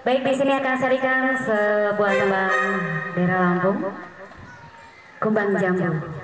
Baik, di sini akan sarikan sebuah tembang daerah Lampung, Kumbang Jambu.